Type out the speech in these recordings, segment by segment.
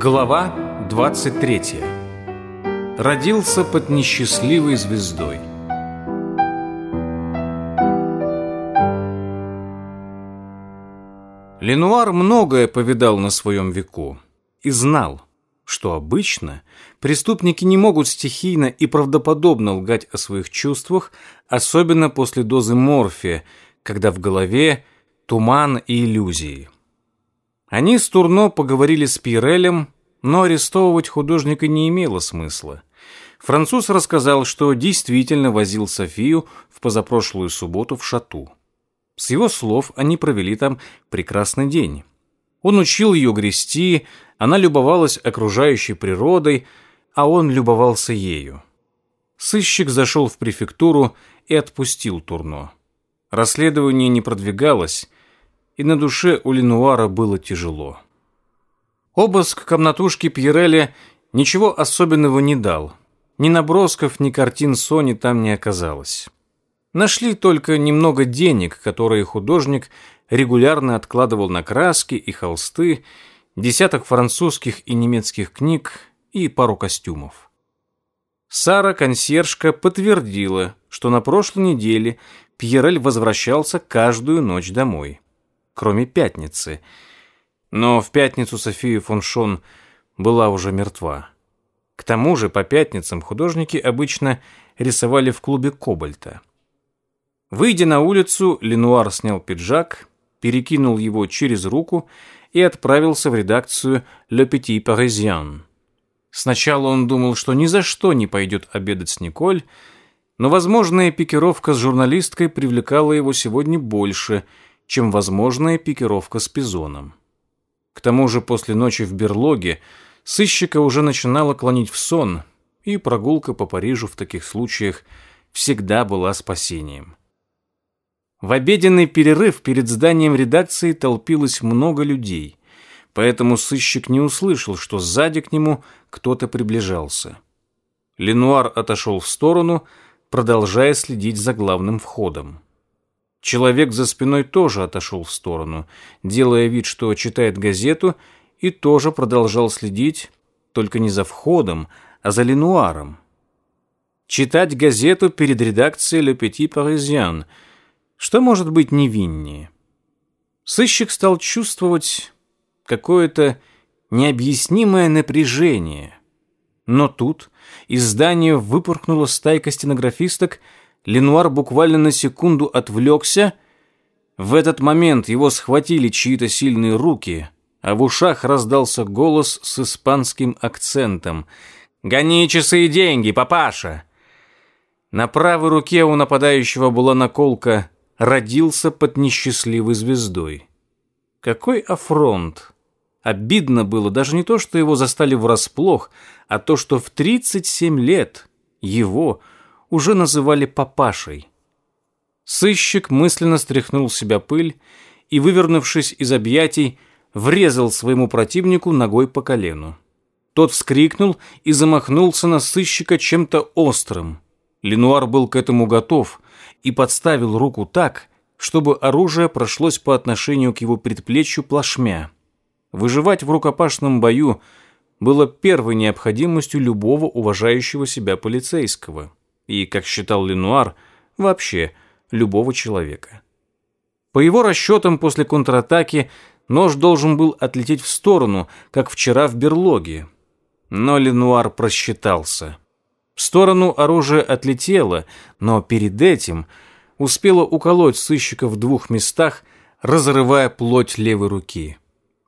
Глава 23. Родился под несчастливой звездой. Ленуар многое повидал на своем веку и знал, что обычно преступники не могут стихийно и правдоподобно лгать о своих чувствах, особенно после дозы морфия, когда в голове туман и иллюзии – они с Турно поговорили с Пирелем, но арестовывать художника не имело смысла. Француз рассказал, что действительно возил Софию в позапрошлую субботу в Шату. С его слов они провели там прекрасный день. Он учил ее грести, она любовалась окружающей природой, а он любовался ею. Сыщик зашел в префектуру и отпустил Турно. Расследование не продвигалось, и на душе у Ленуара было тяжело. Обыск комнатушки Пьереля ничего особенного не дал. Ни набросков, ни картин Сони там не оказалось. Нашли только немного денег, которые художник регулярно откладывал на краски и холсты, десяток французских и немецких книг и пару костюмов. Сара, консьержка, подтвердила, что на прошлой неделе Пьерель возвращался каждую ночь домой кроме пятницы. Но в пятницу София фон Шон была уже мертва. К тому же по пятницам художники обычно рисовали в клубе Кобальта. Выйдя на улицу, Ленуар снял пиджак, перекинул его через руку и отправился в редакцию «Le Petit Parisien». Сначала он думал, что ни за что не пойдет обедать с Николь, но возможная пикировка с журналисткой привлекала его сегодня больше, чем возможная пикировка с Пизоном. К тому же после ночи в берлоге сыщика уже начинало клонить в сон, и прогулка по Парижу в таких случаях всегда была спасением. В обеденный перерыв перед зданием редакции толпилось много людей, поэтому сыщик не услышал, что сзади к нему кто-то приближался. Ленуар отошел в сторону, продолжая следить за главным входом. Человек за спиной тоже отошел в сторону, делая вид, что читает газету, и тоже продолжал следить, только не за входом, а за Ленуаром. Читать газету перед редакцией «Le Petit Parisien» что может быть невиннее? Сыщик стал чувствовать какое-то необъяснимое напряжение. Но тут из здания выпорхнула стайка стенографисток — Ленуар буквально на секунду отвлекся. В этот момент его схватили чьи-то сильные руки, а в ушах раздался голос с испанским акцентом. «Гони часы и деньги, папаша!» На правой руке у нападающего была наколка «Родился под несчастливой звездой». Какой афронт! Обидно было даже не то, что его застали врасплох, а то, что в 37 лет его – уже называли папашей. Сыщик мысленно стряхнул с себя пыль и, вывернувшись из объятий, врезал своему противнику ногой по колену. Тот вскрикнул и замахнулся на сыщика чем-то острым. Ленуар был к этому готов и подставил руку так, чтобы оружие прошлось по отношению к его предплечью плашмя. Выживать в рукопашном бою было первой необходимостью любого уважающего себя полицейского и, как считал Ленуар, вообще любого человека. По его расчетам, после контратаки нож должен был отлететь в сторону, как вчера в берлоге. Но Ленуар просчитался. В сторону оружие отлетело, но перед этим успело уколоть сыщика в двух местах, разрывая плоть левой руки.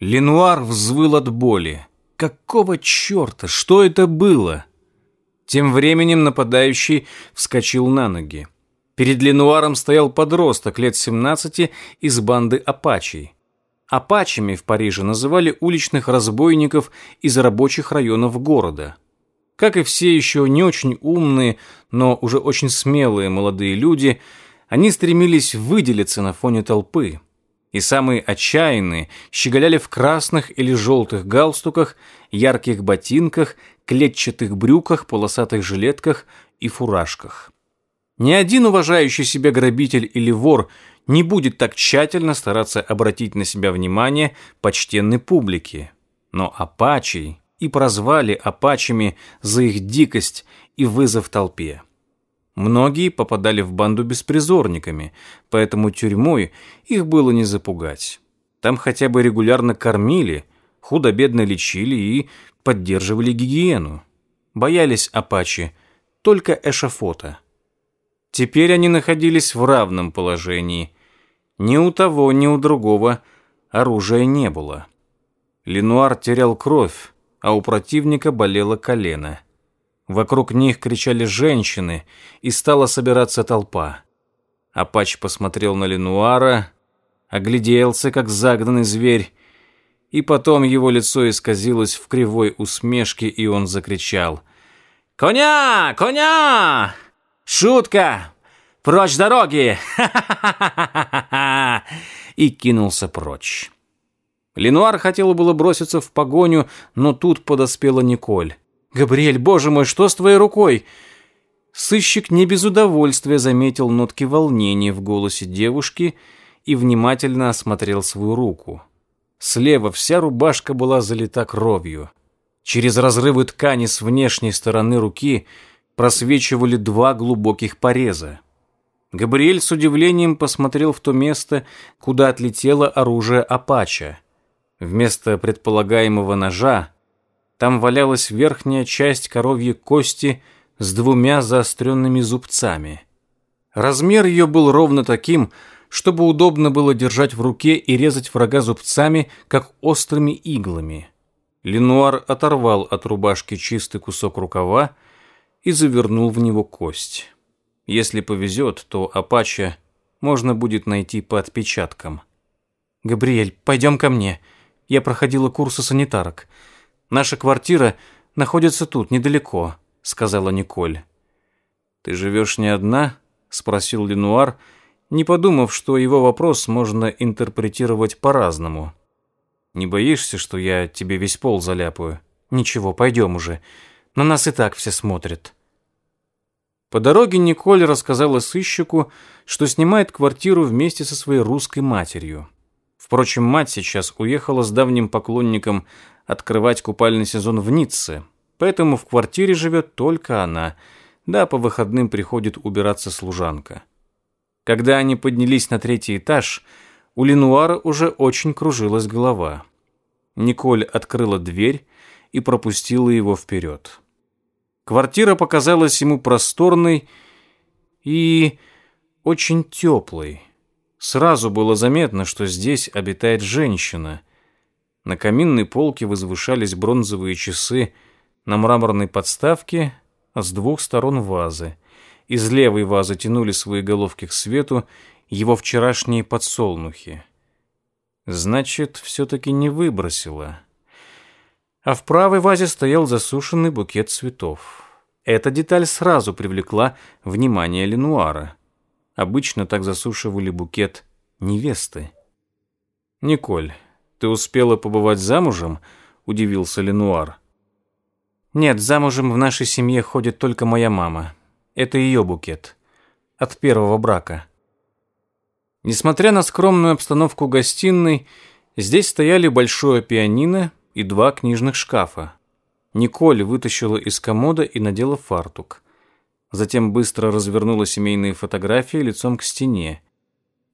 Ленуар взвыл от боли. Какого черта? Что это было? Тем временем нападающий вскочил на ноги. Перед Ленуаром стоял подросток лет 17 из банды «Апачей». «Апачами» в Париже называли уличных разбойников из рабочих районов города. Как и все еще не очень умные, но уже очень смелые молодые люди, они стремились выделиться на фоне толпы – и самые отчаянные щеголяли в красных или желтых галстуках, ярких ботинках, клетчатых брюках, полосатых жилетках и фуражках. Ни один уважающий себя грабитель или вор не будет так тщательно стараться обратить на себя внимание почтенной публики. Но апачей и прозвали апачами за их дикость и вызов толпе. Многие попадали в банду беспризорниками, поэтому тюрьмой их было не запугать. Там хотя бы регулярно кормили, худо-бедно лечили и поддерживали гигиену. Боялись апачи, только эшафота. Теперь они находились в равном положении. Ни у того, ни у другого оружия не было. Ленуар терял кровь, а у противника болело колено – Вокруг них кричали женщины, и стала собираться толпа. Апач посмотрел на Ленуара, огляделся, как загнанный зверь, и потом его лицо исказилось в кривой усмешке, и он закричал. «Коня! Коня! Шутка! Прочь дороги! Ха-ха-ха-ха-ха!» И кинулся прочь. Ленуар хотел было броситься в погоню, но тут подоспела Николь. «Габриэль, боже мой, что с твоей рукой?» Сыщик не без удовольствия заметил нотки волнения в голосе девушки и внимательно осмотрел свою руку. Слева вся рубашка была залита кровью. Через разрывы ткани с внешней стороны руки просвечивали два глубоких пореза. Габриэль с удивлением посмотрел в то место, куда отлетело оружие Апача. Вместо предполагаемого ножа там валялась верхняя часть коровьей кости с двумя заостренными зубцами. Размер ее был ровно таким, чтобы удобно было держать в руке и резать врага зубцами, как острыми иглами. Ленуар оторвал от рубашки чистый кусок рукава и завернул в него кость. Если повезет, то Апача можно будет найти по отпечаткам. «Габриэль, пойдем ко мне. Я проходила курсы санитарок. Наша квартира находится тут, недалеко», — сказала Николь. «Ты живешь не одна?» — спросил Ленуар, не подумав, что его вопрос можно интерпретировать по-разному. «Не боишься, что я тебе весь пол заляпаю?» «Ничего, пойдем уже. На нас и так все смотрят». По дороге Николь рассказала сыщику, что снимает квартиру вместе со своей русской матерью. Впрочем, мать сейчас уехала с давним поклонником открывать купальный сезон в Ницце, поэтому в квартире живет только она, да по выходным приходит убираться служанка. Когда они поднялись на третий этаж, у Ленуара уже очень кружилась голова. Николь открыла дверь и пропустила его вперед. Квартира показалась ему просторной и очень теплой. Сразу было заметно, что здесь обитает женщина. На каминной полке возвышались бронзовые часы на мраморной подставке, а с двух сторон вазы. Из левой вазы тянули свои головки к свету его вчерашние подсолнухи. Значит, все-таки не выбросила. А в правой вазе стоял засушенный букет цветов. Эта деталь сразу привлекла внимание Ленуара — Обычно так засушивали букет невесты. «Николь, ты успела побывать замужем?» – удивился Ленуар. «Нет, замужем в нашей семье ходит только моя мама. Это ее букет. От первого брака». Несмотря на скромную обстановку гостиной, здесь стояли большое пианино и два книжных шкафа. Николь вытащила из комода и надела фартук затем быстро развернула семейные фотографии лицом к стене.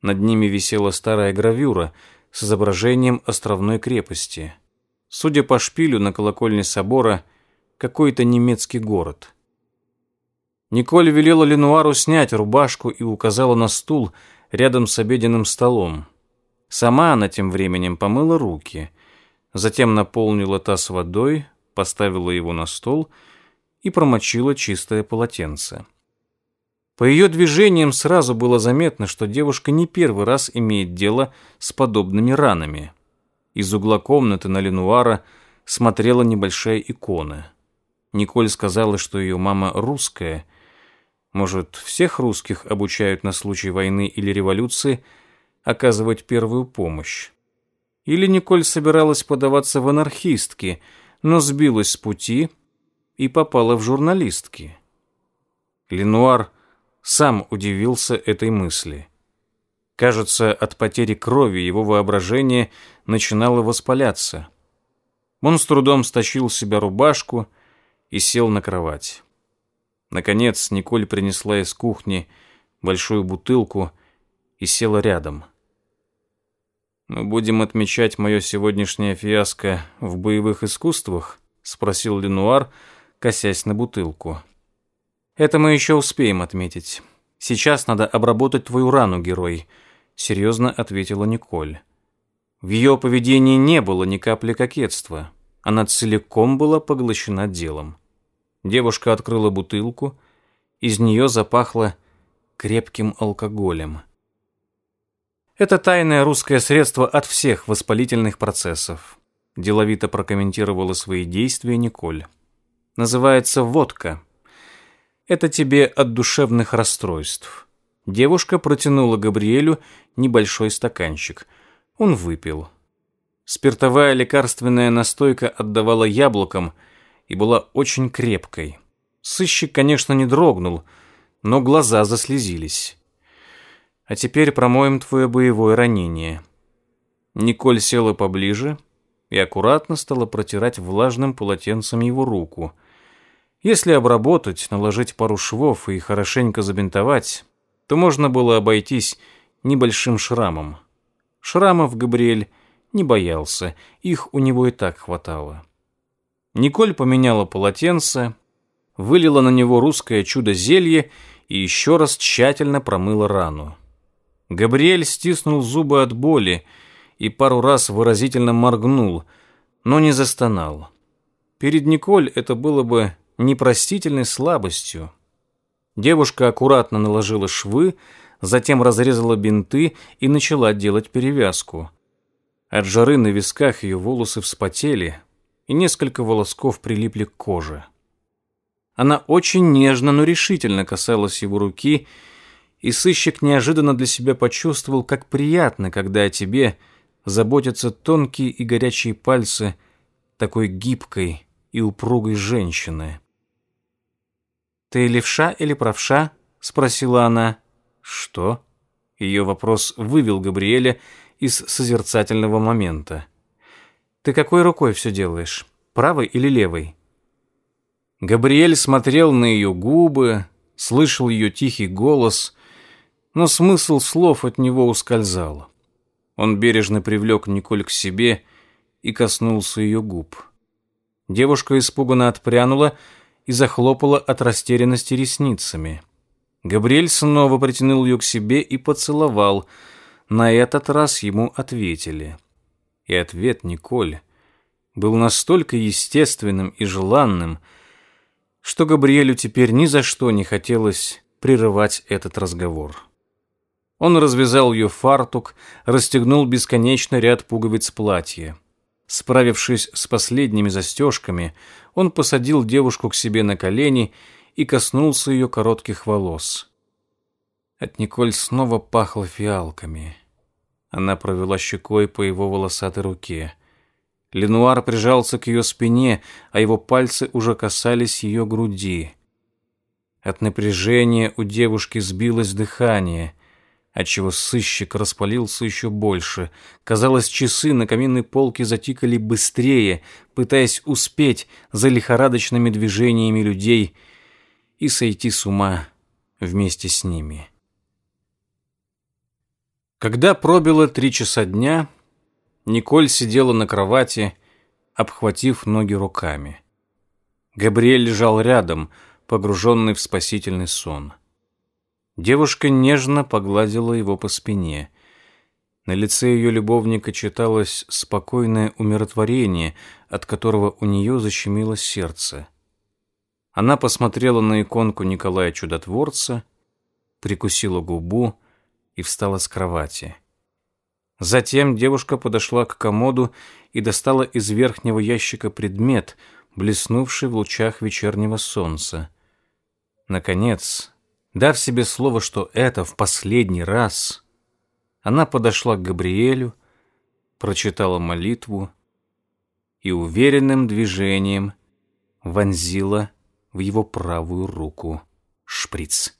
Над ними висела старая гравюра с изображением островной крепости. Судя по шпилю на колокольне собора, какой-то немецкий город. Николь велела Ленуару снять рубашку и указала на стул рядом с обеденным столом. Сама она тем временем помыла руки, затем наполнила таз водой, поставила его на стол и, и промочила чистое полотенце. По ее движениям сразу было заметно, что девушка не первый раз имеет дело с подобными ранами. Из угла комнаты на Ленуара смотрела небольшая икона. Николь сказала, что ее мама русская. Может, всех русских обучают на случай войны или революции оказывать первую помощь. Или Николь собиралась подаваться в анархистки, но сбилась с пути – и попала в журналистки. Ленуар сам удивился этой мысли. Кажется, от потери крови его воображение начинало воспаляться. Он с трудом стащил с себя рубашку и сел на кровать. Наконец Николь принесла из кухни большую бутылку и села рядом. «Мы будем отмечать моё сегодняшнее фиаско в боевых искусствах?» — спросил Ленуар, — косясь на бутылку. «Это мы еще успеем отметить. Сейчас надо обработать твою рану, герой», — серьезно ответила Николь. В ее поведении не было ни капли кокетства. Она целиком была поглощена делом. Девушка открыла бутылку. Из нее запахло крепким алкоголем. «Это тайное русское средство от всех воспалительных процессов», деловито прокомментировала свои действия Николь называется водка. Это тебе от душевных расстройств. Девушка протянула Габриэлю небольшой стаканчик. Он выпил. Спиртовая лекарственная настойка отдавала яблокам и была очень крепкой. Сыщик, конечно, не дрогнул, но глаза заслезились. А теперь промоем твое боевое ранение. Николь села поближе и аккуратно стала протирать влажным полотенцем его руку – если обработать, наложить пару швов и хорошенько забинтовать, то можно было обойтись небольшим шрамом. Шрамов Габриэль не боялся, их у него и так хватало. Николь поменяла полотенце, вылила на него русское чудо-зелье и еще раз тщательно промыла рану. Габриэль стиснул зубы от боли и пару раз выразительно моргнул, но не застонал. Перед Николь это было бы непростительной слабостью. Девушка аккуратно наложила швы, затем разрезала бинты и начала делать перевязку. От жары на висках ее волосы вспотели, и несколько волосков прилипли к коже. Она очень нежно, но решительно касалась его руки, и сыщик неожиданно для себя почувствовал, как приятно, когда о тебе заботятся тонкие и горячие пальцы такой гибкой и упругой женщины. «Ты левша или правша?» — спросила она. «Что?» Ее вопрос вывел Габриэля из созерцательного момента. «Ты какой рукой все делаешь? Правой или левой?» Габриэль смотрел на ее губы, слышал ее тихий голос, но смысл слов от него ускользал. Он бережно привлек Николь к себе и коснулся ее губ. Девушка испуганно отпрянула, и захлопала от растерянности ресницами. Габриэль снова притянул ее к себе и поцеловал. На этот раз ему ответили. И ответ Николь был настолько естественным и желанным, что Габриэлю теперь ни за что не хотелось прерывать этот разговор. Он развязал ее фартук, расстегнул бесконечно ряд пуговиц платья. Справившись с последними застежками, он посадил девушку к себе на колени и коснулся ее коротких волос. От Николь снова пахло фиалками. Она провела щекой по его волосатой руке. Ленуар прижался к ее спине, а его пальцы уже касались ее груди. От напряжения у девушки сбилось дыхание — отчего сыщик распалился еще больше. Казалось, часы на каминной полке затикали быстрее, пытаясь успеть за лихорадочными движениями людей и сойти с ума вместе с ними. Когда пробило три часа дня, Николь сидела на кровати, обхватив ноги руками. Габриэль лежал рядом, погруженный в спасительный сон. — Девушка нежно погладила его по спине. На лице ее любовника читалось спокойное умиротворение, от которого у нее защемило сердце. Она посмотрела на иконку Николая Чудотворца, прикусила губу и встала с кровати. Затем девушка подошла к комоду и достала из верхнего ящика предмет, блеснувший в лучах вечернего солнца. Наконец, Дав себе слово, что это в последний раз, она подошла к Габриэлю, прочитала молитву и уверенным движением вонзила в его правую руку шприц.